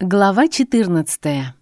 Глава 14.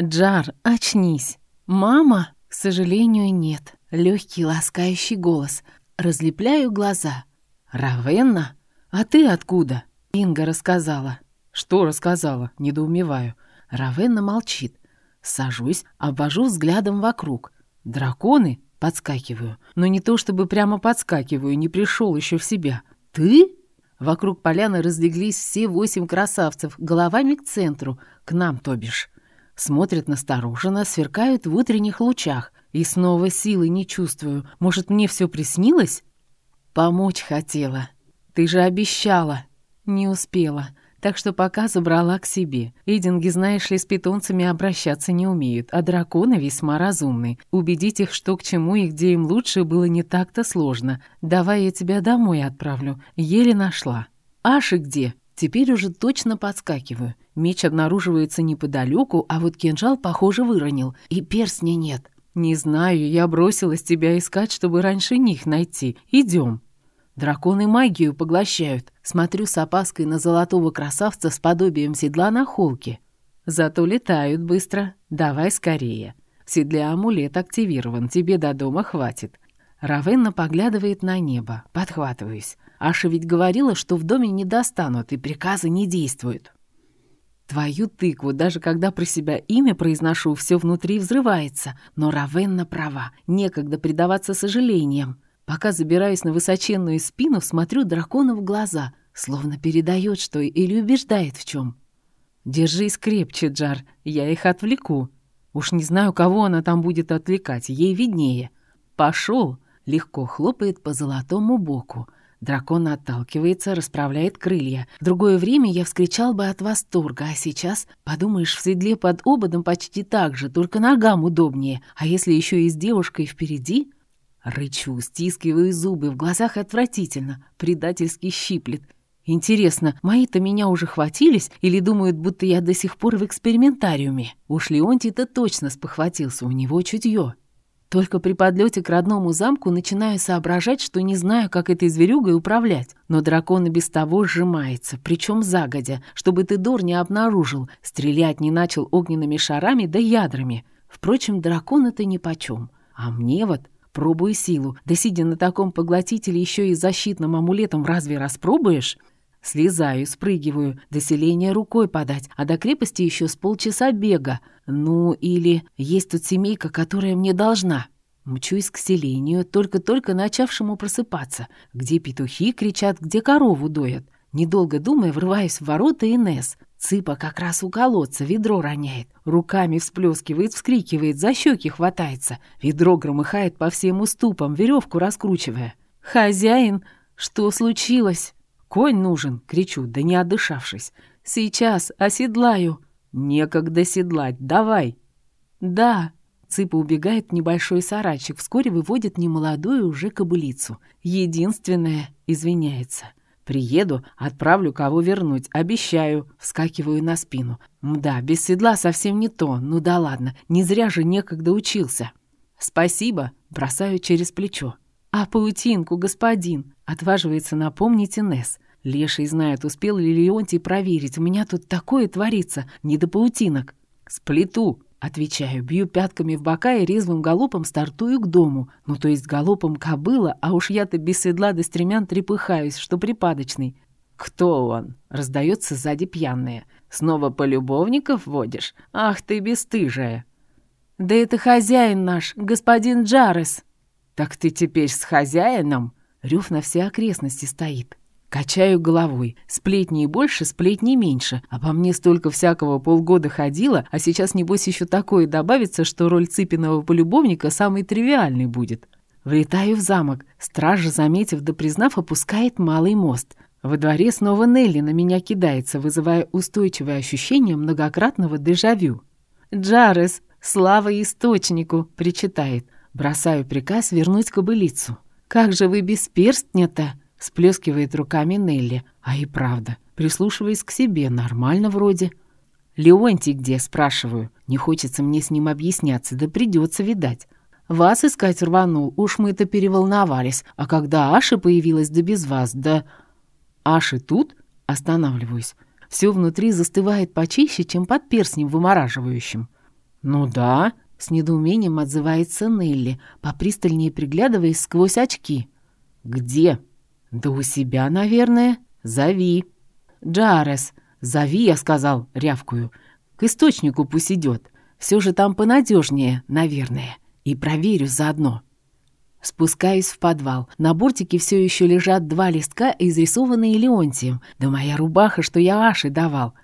Джар, очнись. Мама? К сожалению, нет. Легкий ласкающий голос. Разлепляю глаза. Равенна? А ты откуда? Инга рассказала. Что рассказала? Недоумеваю. Равенна молчит. Сажусь, обвожу взглядом вокруг. Драконы? Подскакиваю. Но не то чтобы прямо подскакиваю, не пришел еще в себя. Ты? Вокруг поляны разлеглись все восемь красавцев, головами к центру, к нам, то бишь. Смотрят настороженно, сверкают в утренних лучах. И снова силы не чувствую. Может, мне все приснилось? Помочь хотела. Ты же обещала. Не успела так что пока забрала к себе. Эдинги, знаешь ли, с питомцами обращаться не умеют, а драконы весьма разумны. Убедить их, что к чему и где им лучше, было не так-то сложно. Давай я тебя домой отправлю. Еле нашла. Аши где? Теперь уже точно подскакиваю. Меч обнаруживается неподалеку, а вот кинжал, похоже, выронил. И перстня нет. Не знаю, я бросилась тебя искать, чтобы раньше них найти. Идем. Драконы магию поглощают. Смотрю с опаской на золотого красавца с подобием седла на холке. Зато летают быстро. Давай скорее. В седле амулет активирован, тебе до дома хватит. Равенна поглядывает на небо. Подхватываюсь. Аша ведь говорила, что в доме не достанут и приказы не действуют. Твою тыкву, даже когда про себя имя произношу, все внутри взрывается. Но Равенна права, некогда предаваться сожалениям. Пока забираюсь на высоченную спину, смотрю дракону в глаза, словно передает что или убеждает в чем. «Держись крепче, Джар, я их отвлеку. Уж не знаю, кого она там будет отвлекать, ей виднее. Пошел!» Легко хлопает по золотому боку. Дракон отталкивается, расправляет крылья. В другое время я вскричал бы от восторга, а сейчас, подумаешь, в седле под ободом почти так же, только ногам удобнее. А если еще и с девушкой впереди, Рычу, стискиваю зубы, в глазах отвратительно, предательски щиплет. Интересно, мои-то меня уже хватились или думают, будто я до сих пор в экспериментариуме? Уж Леонтий-то точно спохватился, у него чутье. Только при подлете к родному замку начинаю соображать, что не знаю, как этой зверюгой управлять. Но дракон и без того сжимается, причем загодя, чтобы Тедор не обнаружил, стрелять не начал огненными шарами да ядрами. Впрочем, дракон это нипочем. А мне вот Пробую силу. Да сидя на таком поглотителе еще и защитным амулетом разве распробуешь? Слезаю, спрыгиваю, до селения рукой подать, а до крепости еще с полчаса бега. Ну, или есть тут семейка, которая мне должна. Мчусь к селению, только-только начавшему просыпаться, где петухи кричат, где корову доят. Недолго думая, врываюсь в ворота Инес. Цыпа как раз у колодца ведро роняет, руками всплескивает, вскрикивает, за щеки хватается. Ведро громыхает по всем уступам, веревку раскручивая. «Хозяин, что случилось?» «Конь нужен!» — кричу, да не отдышавшись. «Сейчас оседлаю!» «Некогда седлать, давай!» «Да!» Цыпа убегает в небольшой сарайчик, вскоре выводит немолодую уже кобылицу. Единственное, извиняется. Приеду, отправлю кого вернуть, обещаю. Вскакиваю на спину. Да, без седла совсем не то. Ну да ладно, не зря же некогда учился. Спасибо, бросаю через плечо. А паутинку, господин, отваживается напомнить Инесс. Леший знает, успел ли Леонтий проверить. У меня тут такое творится, не до паутинок. Сплету, Отвечаю, бью пятками в бока и резвым галопом стартую к дому. Ну, то есть галопом кобыла, а уж я-то без седла до стремян трепыхаюсь, что припадочный. «Кто он?» — раздается сзади пьяная. «Снова полюбовников водишь? Ах ты бесстыжая!» «Да это хозяин наш, господин Джарес!» «Так ты теперь с хозяином?» Рев на все окрестности стоит. Качаю головой. Сплетни больше, сплетни меньше. А по мне столько всякого полгода ходила, а сейчас, небось, еще такое добавится, что роль Цыпиного полюбовника самый тривиальный будет. Влетаю в замок. Стража, заметив да признав, опускает малый мост. Во дворе снова Нелли на меня кидается, вызывая устойчивое ощущение многократного дежавю. «Джарес, слава источнику!» — причитает. Бросаю приказ вернуть кобылицу. «Как же вы без перстня-то?» Сплескивает руками Нелли. А и правда, прислушиваясь к себе, нормально вроде. «Леонтий где?» — спрашиваю. Не хочется мне с ним объясняться, да придется видать. Вас искать рванул, уж мы-то переволновались. А когда Аша появилась, да без вас, да... Аши тут? Останавливаюсь. Все внутри застывает почище, чем под перстнем вымораживающим. «Ну да», — с недоумением отзывается Нелли, попристальнее приглядываясь сквозь очки. «Где?» «Да у себя, наверное. Зови». «Джарес, зови, я сказал, рявкую. К источнику пусть идет. Все же там понадежнее, наверное. И проверю заодно». Спускаюсь в подвал. На бортике все еще лежат два листка, изрисованные Леонтием. Да моя рубаха, что я Аше давал.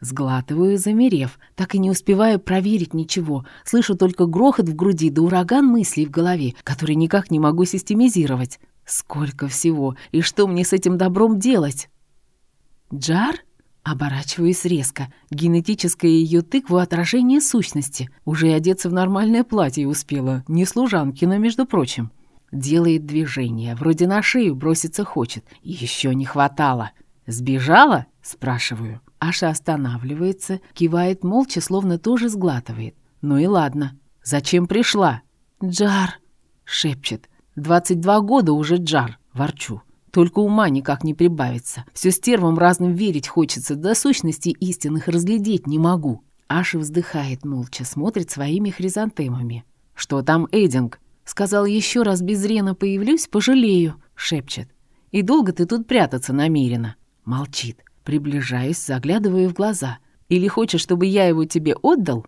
Сглатываю, замерев. Так и не успеваю проверить ничего. Слышу только грохот в груди да ураган мыслей в голове, который никак не могу системизировать. Сколько всего! И что мне с этим добром делать? Джар? Оборачиваюсь резко. Генетическое ее тыква отражение сущности. Уже одеться в нормальное платье успела. Не служанки, но между прочим. Делает движение, вроде на шею броситься хочет. Еще не хватало. «Сбежала?» — спрашиваю. Аша останавливается, кивает молча, словно тоже сглатывает. «Ну и ладно. Зачем пришла?» «Джар!» — шепчет. «Двадцать два года уже Джар!» — ворчу. Только ума никак не прибавится. Все стервам разным верить хочется, до сущности истинных разглядеть не могу. Аша вздыхает молча, смотрит своими хризантемами. «Что там, Эдинг?» Сказал еще раз без Рена появлюсь, пожалею, шепчет. И долго ты тут прятаться намерена? Молчит. Приближаюсь, заглядываю в глаза. Или хочешь, чтобы я его тебе отдал?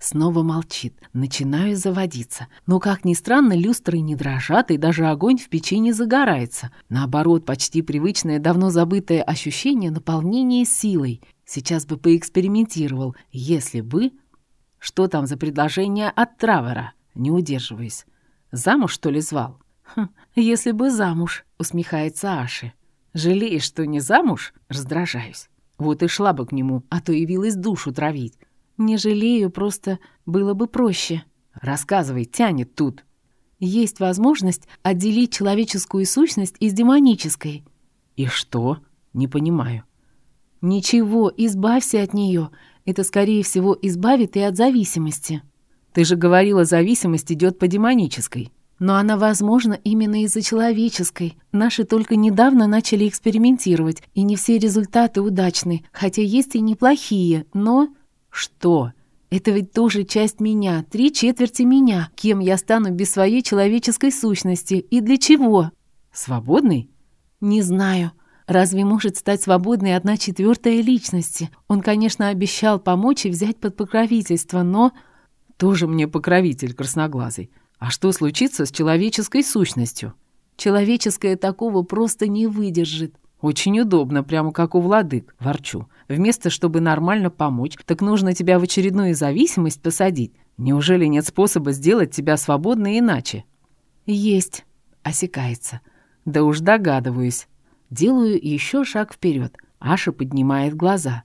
Снова молчит. Начинаю заводиться. Но, как ни странно, люстры не дрожат, и даже огонь в печи не загорается. Наоборот, почти привычное, давно забытое ощущение наполнения силой. Сейчас бы поэкспериментировал, если бы... Что там за предложение от Травера? Не удерживаюсь. Замуж, что ли, звал? Хм, если бы замуж, усмехается Аши. Жалеешь, что не замуж? Раздражаюсь. Вот и шла бы к нему, а то явилась душу травить. Не жалею, просто было бы проще. Рассказывай, тянет тут. Есть возможность отделить человеческую сущность из демонической. И что? Не понимаю. Ничего, избавься от нее. Это, скорее всего, избавит и от зависимости. Ты же говорила, зависимость идет по демонической. Но она возможна именно из-за человеческой. Наши только недавно начали экспериментировать, и не все результаты удачны, хотя есть и неплохие, но... Что? Это ведь тоже часть меня, три четверти меня. Кем я стану без своей человеческой сущности и для чего? Свободный? Не знаю. Разве может стать свободной одна четвертая личности? Он, конечно, обещал помочь и взять под покровительство, но... Тоже мне покровитель красноглазый. А что случится с человеческой сущностью? Человеческое такого просто не выдержит. Очень удобно, прямо как у владык, ворчу. Вместо, чтобы нормально помочь, так нужно тебя в очередную зависимость посадить. Неужели нет способа сделать тебя свободной иначе? Есть, осекается. Да уж догадываюсь. Делаю еще шаг вперед. Аша поднимает глаза.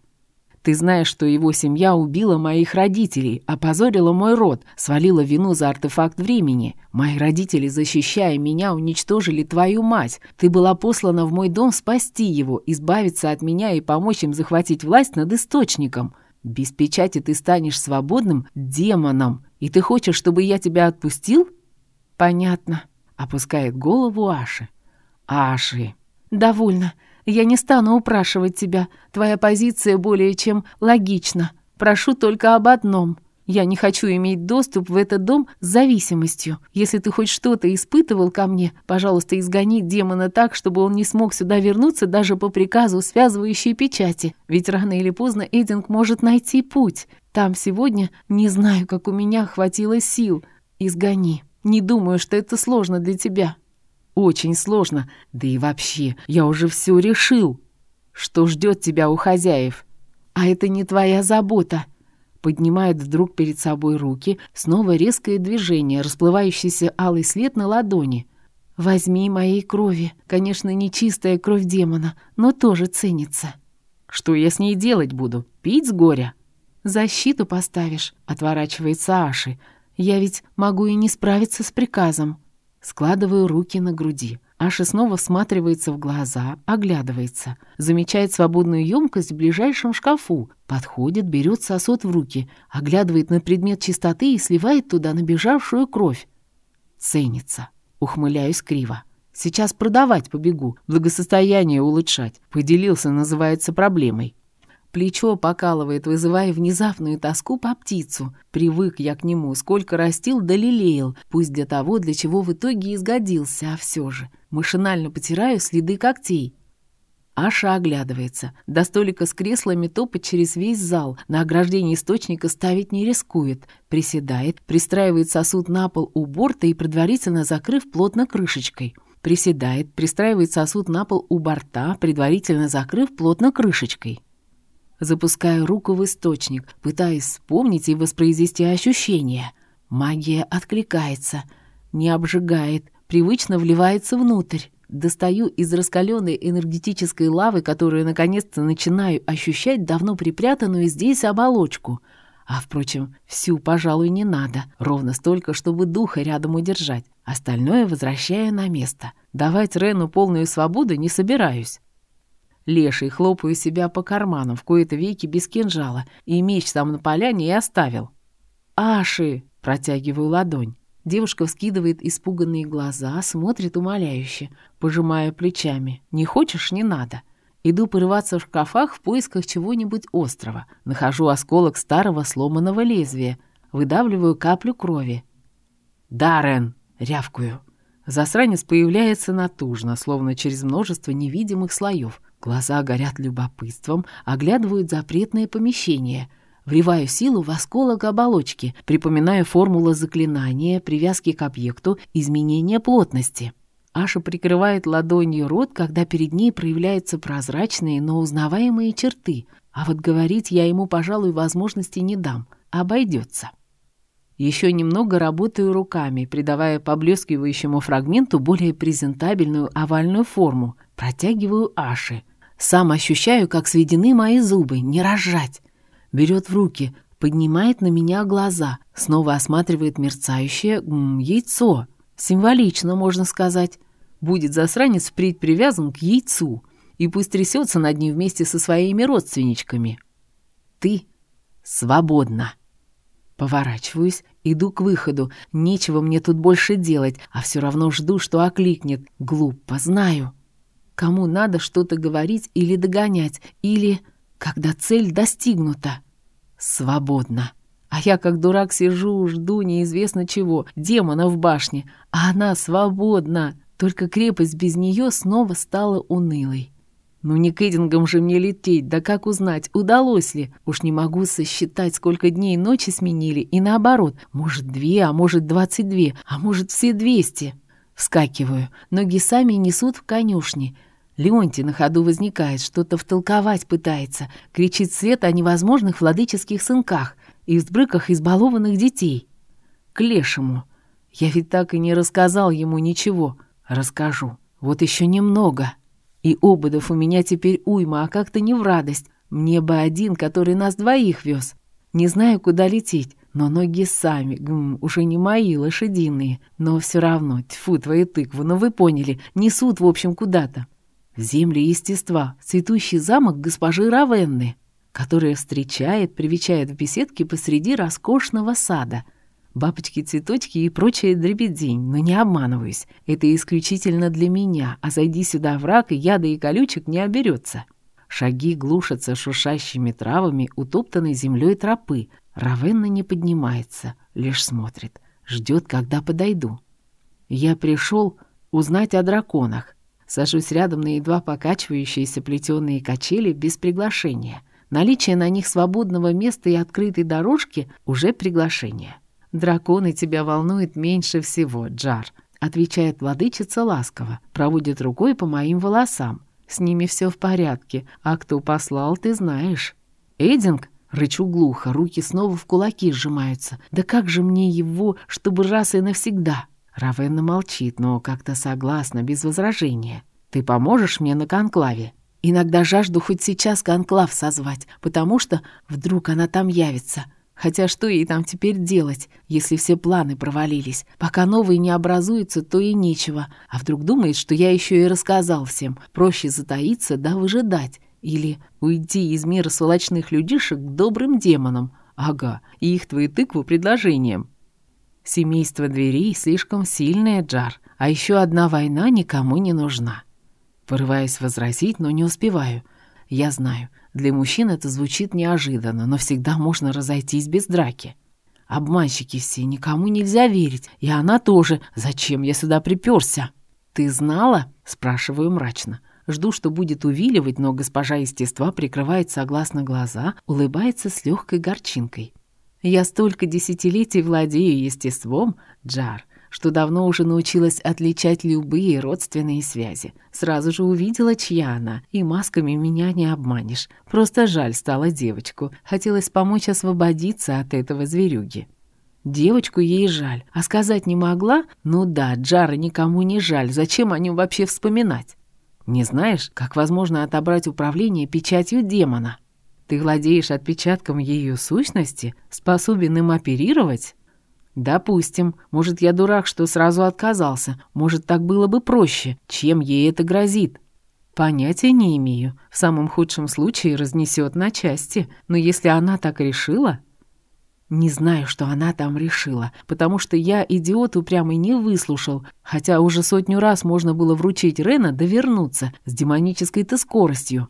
Ты знаешь, что его семья убила моих родителей, опозорила мой род, свалила вину за артефакт времени. Мои родители, защищая меня, уничтожили твою мать. Ты была послана в мой дом спасти его, избавиться от меня и помочь им захватить власть над источником. Без печати ты станешь свободным демоном. И ты хочешь, чтобы я тебя отпустил? Понятно. Опускает голову Аши. Аши. Довольно. Я не стану упрашивать тебя. Твоя позиция более чем логична. Прошу только об одном. Я не хочу иметь доступ в этот дом с зависимостью. Если ты хоть что-то испытывал ко мне, пожалуйста, изгони демона так, чтобы он не смог сюда вернуться даже по приказу связывающей печати. Ведь рано или поздно Эдинг может найти путь. Там сегодня не знаю, как у меня хватило сил. Изгони. Не думаю, что это сложно для тебя. Очень сложно. Да и вообще, я уже все решил. Что ждет тебя у хозяев? А это не твоя забота. Поднимает вдруг перед собой руки, снова резкое движение, расплывающийся алый след на ладони. Возьми моей крови. Конечно, не чистая кровь демона, но тоже ценится. Что я с ней делать буду? Пить с горя? Защиту поставишь, отворачивается Аши. Я ведь могу и не справиться с приказом. Складываю руки на груди. Аша снова всматривается в глаза, оглядывается. Замечает свободную емкость в ближайшем шкафу. Подходит, берет сосуд в руки, оглядывает на предмет чистоты и сливает туда набежавшую кровь. Ценится. Ухмыляюсь криво. Сейчас продавать побегу, благосостояние улучшать. Поделился, называется, проблемой. Плечо покалывает, вызывая внезапную тоску по птицу. Привык я к нему, сколько растил да лелеял, пусть для того, для чего в итоге изгодился, а все же. Машинально потираю следы когтей. Аша оглядывается. До столика с креслами топать через весь зал. На ограждение источника ставить не рискует. Приседает, пристраивает сосуд на пол у борта и предварительно закрыв плотно крышечкой. Приседает, пристраивает сосуд на пол у борта, предварительно закрыв плотно крышечкой. Запускаю руку в источник, пытаясь вспомнить и воспроизвести ощущения. Магия откликается, не обжигает, привычно вливается внутрь. Достаю из раскаленной энергетической лавы, которую наконец-то начинаю ощущать давно припрятанную здесь оболочку. А, впрочем, всю, пожалуй, не надо. Ровно столько, чтобы духа рядом удержать. Остальное возвращаю на место. Давать Рену полную свободу не собираюсь. Леший хлопаю себя по карманам, в кои-то веки без кинжала, и меч там на поляне и оставил. «Аши!» — протягиваю ладонь. Девушка вскидывает испуганные глаза, смотрит умоляюще, пожимая плечами. «Не хочешь — не надо». Иду порываться в шкафах в поисках чего-нибудь острого. Нахожу осколок старого сломанного лезвия. Выдавливаю каплю крови. «Даррен!» — рявкую. Засранец появляется натужно, словно через множество невидимых слоев. Глаза горят любопытством, оглядывают запретное помещение. Вливаю силу в осколок оболочки, припоминая формулы заклинания, привязки к объекту, изменения плотности. Аша прикрывает ладонью рот, когда перед ней проявляются прозрачные, но узнаваемые черты. А вот говорить я ему, пожалуй, возможности не дам. Обойдется. Еще немного работаю руками, придавая поблескивающему фрагменту более презентабельную овальную форму. Протягиваю Аши. Сам ощущаю, как сведены мои зубы, не разжать. Берет в руки, поднимает на меня глаза, снова осматривает мерцающее м, яйцо. Символично, можно сказать. Будет засранец впредь привязан к яйцу. И пусть трясется над ним вместе со своими родственничками. Ты свободна. Поворачиваюсь, иду к выходу. Нечего мне тут больше делать, а все равно жду, что окликнет. Глупо, знаю. Кому надо что-то говорить или догонять, или когда цель достигнута. Свободно. А я как дурак сижу, жду неизвестно чего, демона в башне, а она свободна. Только крепость без нее снова стала унылой. Ну не к Эдингам же мне лететь, да как узнать, удалось ли? Уж не могу сосчитать, сколько дней и ночи сменили, и наоборот, может две, а может двадцать две, а может все двести. Вскакиваю, ноги сами несут в конюшне. Леонтий на ходу возникает, что-то втолковать пытается, кричит свет о невозможных владыческих сынках и взбрыках избалованных детей. К лешему. Я ведь так и не рассказал ему ничего. Расскажу. Вот еще немного. И ободов у меня теперь уйма, а как-то не в радость. Мне бы один, который нас двоих вез. Не знаю, куда лететь, но ноги сами, гм, уже не мои, лошадиные. Но все равно, тьфу, твои тыквы, ну вы поняли, несут, в общем, куда-то. Земли естества, цветущий замок госпожи Равенны, которая встречает, привечает в беседке посреди роскошного сада — Бабочки, цветочки и прочая дребедень, но не обманываюсь. Это исключительно для меня, а зайди сюда враг, и яда и колючек не оберется. Шаги глушатся шуршащими травами утоптанной землей тропы. Равенна не поднимается, лишь смотрит, ждет, когда подойду. Я пришел узнать о драконах. Сажусь рядом на едва покачивающиеся плетеные качели без приглашения. Наличие на них свободного места и открытой дорожки — уже приглашение. «Драконы тебя волнуют меньше всего, Джар», — отвечает владычица ласково, проводит рукой по моим волосам. «С ними все в порядке, а кто послал, ты знаешь». «Эдинг?» — рычу глухо, руки снова в кулаки сжимаются. «Да как же мне его, чтобы раз и навсегда?» Равенна молчит, но как-то согласна, без возражения. «Ты поможешь мне на конклаве?» Иногда жажду хоть сейчас конклав созвать, потому что вдруг она там явится. Хотя что ей там теперь делать, если все планы провалились? Пока новые не образуются, то и нечего. А вдруг думает, что я еще и рассказал всем. Проще затаиться да выжидать. Или уйти из мира сволочных людишек к добрым демонам. Ага, и их твои тыквы предложением. Семейство дверей слишком сильное, Джар. А еще одна война никому не нужна. Порываюсь возразить, но не успеваю. Я знаю, Для мужчин это звучит неожиданно, но всегда можно разойтись без драки. Обманщики все, никому нельзя верить. И она тоже. Зачем я сюда приперся? «Ты знала?» — спрашиваю мрачно. Жду, что будет увиливать, но госпожа естества прикрывает согласно глаза, улыбается с легкой горчинкой. «Я столько десятилетий владею естеством, Джар, что давно уже научилась отличать любые родственные связи. Сразу же увидела, чья она, и масками меня не обманешь. Просто жаль стало девочку. Хотелось помочь освободиться от этого зверюги». Девочку ей жаль, а сказать не могла? Ну да, Джара никому не жаль, зачем о нем вообще вспоминать? Не знаешь, как возможно отобрать управление печатью демона? Ты владеешь отпечатком ее сущности, способен им оперировать? Допустим, может, я дурак, что сразу отказался, может, так было бы проще, чем ей это грозит. Понятия не имею, в самом худшем случае разнесет на части, но если она так решила, не знаю, что она там решила, потому что я, идиот упрямый, не выслушал, хотя уже сотню раз можно было вручить Рена да вернуться с демонической-то скоростью.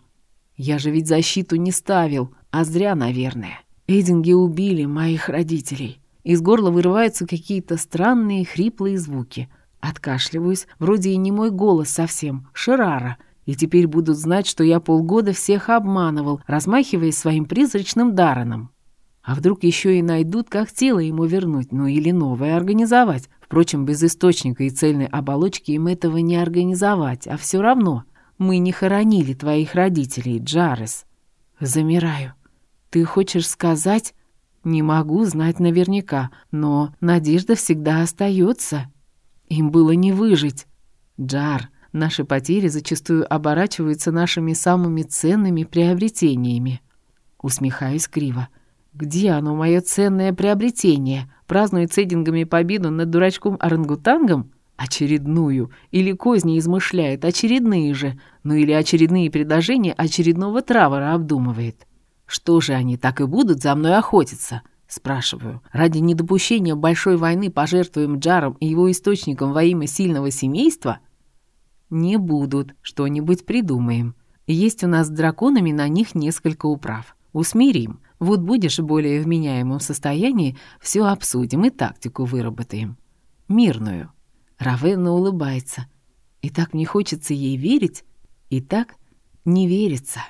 Я же ведь защиту не ставил, а зря, наверное. Эдинги убили моих родителей. Из горла вырываются какие-то странные хриплые звуки. Откашливаюсь, вроде и не мой голос совсем, Шерара, и теперь будут знать, что я полгода всех обманывал, размахиваясь своим призрачным дараном. А вдруг еще и найдут, как тело ему вернуть, ну или новое организовать. Впрочем, без источника и цельной оболочки им этого не организовать, а все равно. Мы не хоронили твоих родителей, Джарес. Замираю. Ты хочешь сказать... Не могу знать наверняка, но надежда всегда остается. Им было не выжить. Джар, наши потери зачастую оборачиваются нашими самыми ценными приобретениями. Усмехаюсь криво. Где оно, мое ценное приобретение? Празднует с Эдингами победу над дурачком-орангутангом? Очередную. Или козни измышляет, очередные же. Ну или очередные предложения очередного травора обдумывает. Что же они так и будут за мной охотиться? Спрашиваю. Ради недопущения большой войны пожертвуем Джаром и его источником во имя сильного семейства? Не будут. Что-нибудь придумаем. Есть у нас с драконами на них несколько управ. Усмирим. Вот будешь более вменяемом состоянии, все обсудим и тактику выработаем. Мирную. Равенна улыбается. И так мне хочется ей верить, и так не верится.